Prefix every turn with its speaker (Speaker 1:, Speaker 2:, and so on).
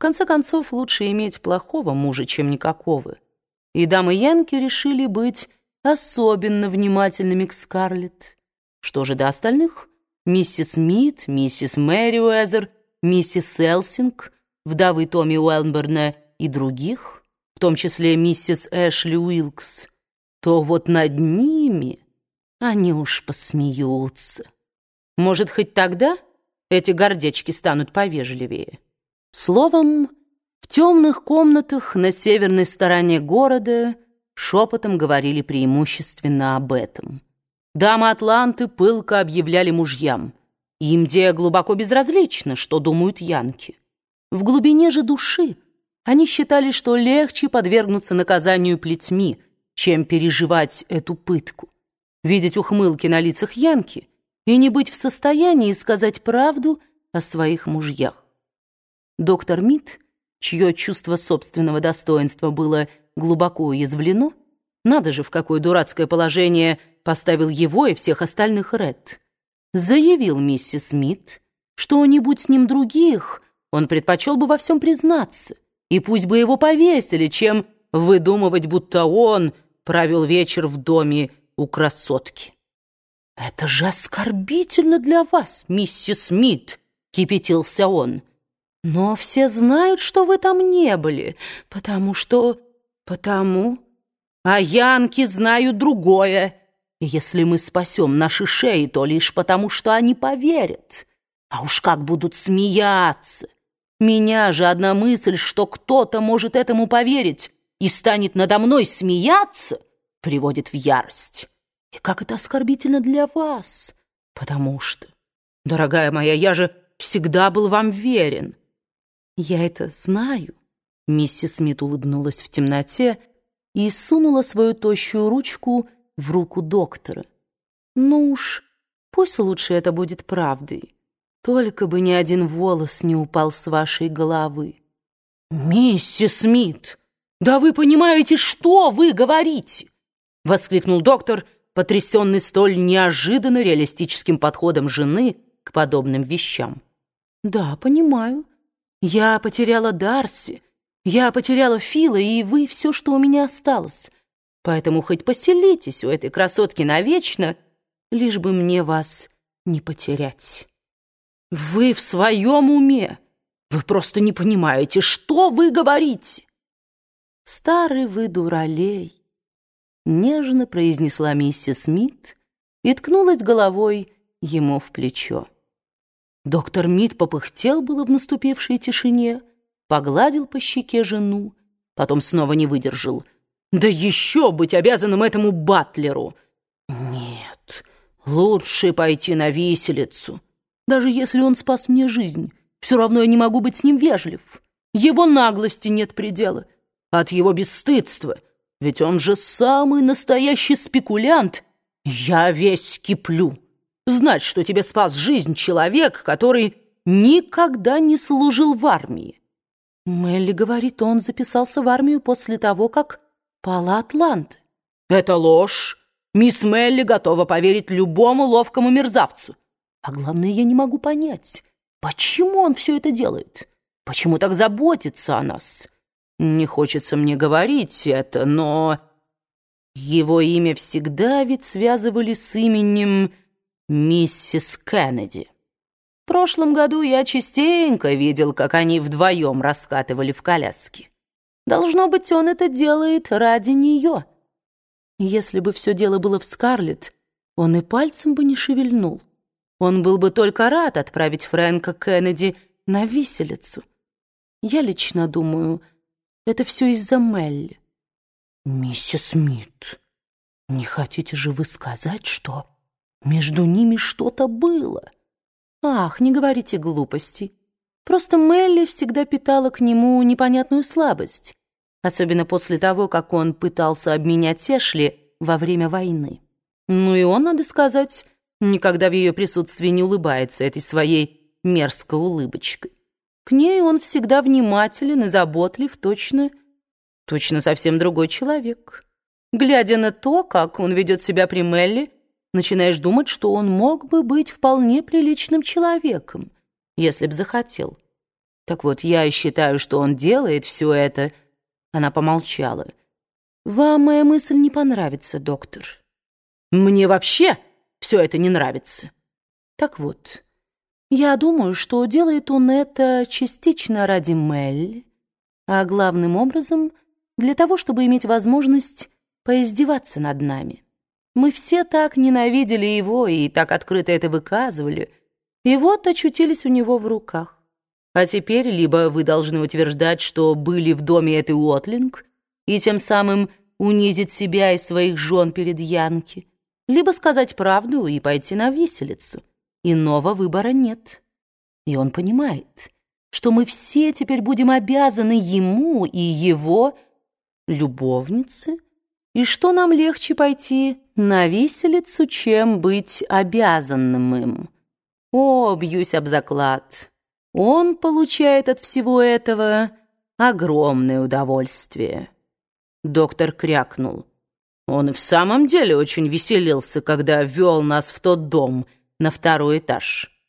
Speaker 1: конце концов, лучше иметь плохого мужа, чем никакого. И дамы Янки решили быть особенно внимательными к Скарлетт. Что же до остальных? Миссис Мид, миссис Мэри Уэзер, миссис Элсинг, вдовы Томми Уэлберна и других, в том числе миссис Эшли Уилкс, то вот над ними они уж посмеются. Может, хоть тогда эти гордечки станут повежливее. Словом, в темных комнатах на северной стороне города шепотом говорили преимущественно об этом. Дамы Атланты пылко объявляли мужьям. Им где глубоко безразлично, что думают янки. В глубине же души они считали, что легче подвергнуться наказанию плетьми, чем переживать эту пытку. Видеть ухмылки на лицах янки и не быть в состоянии сказать правду о своих мужьях. Доктор Мид, чье чувство собственного достоинства было глубоко уязвлено, надо же, в какое дурацкое положение поставил его и всех остальных Ред, заявил миссис Смит, что не будь с ним других, он предпочел бы во всем признаться, и пусть бы его повесили, чем выдумывать, будто он провел вечер в доме у красотки. «Это же оскорбительно для вас, миссис Смит!» — кипятился он. «Но все знают, что вы там не были, потому что... потому... А янки знают другое. И если мы спасем наши шеи, то лишь потому, что они поверят. А уж как будут смеяться! Меня же одна мысль, что кто-то может этому поверить и станет надо мной смеяться, приводит в ярость». И как это оскорбительно для вас, потому что, дорогая моя, я же всегда был вам верен. Я это знаю. Миссис Смит улыбнулась в темноте и сунула свою тощую ручку в руку доктора. Ну уж, пусть лучше это будет правдой. Только бы ни один волос не упал с вашей головы. «Миссис Смит, да вы понимаете, что вы говорите?» — воскликнул доктор, — потрясенный столь неожиданно реалистическим подходом жены к подобным вещам. «Да, понимаю. Я потеряла Дарси, я потеряла Фила, и вы все, что у меня осталось. Поэтому хоть поселитесь у этой красотки навечно, лишь бы мне вас не потерять». «Вы в своем уме? Вы просто не понимаете, что вы говорите!» «Старый вы дуралей!» нежно произнесла миссис Смит и ткнулась головой ему в плечо. Доктор Мид попыхтел было в наступившей тишине, погладил по щеке жену, потом снова не выдержал. «Да еще быть обязанным этому батлеру!» «Нет, лучше пойти на виселицу. Даже если он спас мне жизнь, все равно я не могу быть с ним вежлив. Его наглости нет предела, от его бесстыдства — ведь он же самый настоящий спекулянт. Я весь киплю. Знать, что тебе спас жизнь человек, который никогда не служил в армии. Мелли говорит, он записался в армию после того, как пала Атланта. Это ложь. Мисс Мелли готова поверить любому ловкому мерзавцу. А главное, я не могу понять, почему он все это делает? Почему так заботится о нас?» Не хочется мне говорить это, но... Его имя всегда ведь связывали с именем миссис Кеннеди. В прошлом году я частенько видел, как они вдвоем раскатывали в коляске. Должно быть, он это делает ради нее. Если бы все дело было в Скарлетт, он и пальцем бы не шевельнул. Он был бы только рад отправить Фрэнка Кеннеди на виселицу. Я лично думаю, это все из-за Мелли. Миссис Смит, не хотите же вы сказать, что между ними что-то было? Ах, не говорите глупостей. Просто Мелли всегда питала к нему непонятную слабость, особенно после того, как он пытался обменять Эшли во время войны. Ну и он, надо сказать, никогда в ее присутствии не улыбается этой своей мерзкой улыбочкой. К ней он всегда внимателен и заботлив, точно, точно совсем другой человек. Глядя на то, как он ведет себя при Мелли, начинаешь думать, что он мог бы быть вполне приличным человеком, если б захотел. Так вот, я считаю, что он делает все это. Она помолчала. Вам моя мысль не понравится, доктор. Мне вообще все это не нравится. Так вот, я думаю, что делает он это частично ради Мелли, а главным образом для того, чтобы иметь возможность поиздеваться над нами. Мы все так ненавидели его и так открыто это выказывали, и вот очутились у него в руках. А теперь либо вы должны утверждать, что были в доме этой Уотлинг, и тем самым унизить себя и своих жен перед Янки, либо сказать правду и пойти на виселицу. Иного выбора нет. И он понимает, что мы все теперь будем обязаны ему и его любовнице, и что нам легче пойти на виселицу, чем быть обязанным им. О, бьюсь об заклад. Он получает от всего этого огромное удовольствие. Доктор крякнул. Он в самом деле очень веселился, когда вел нас в тот дом на второй этаж.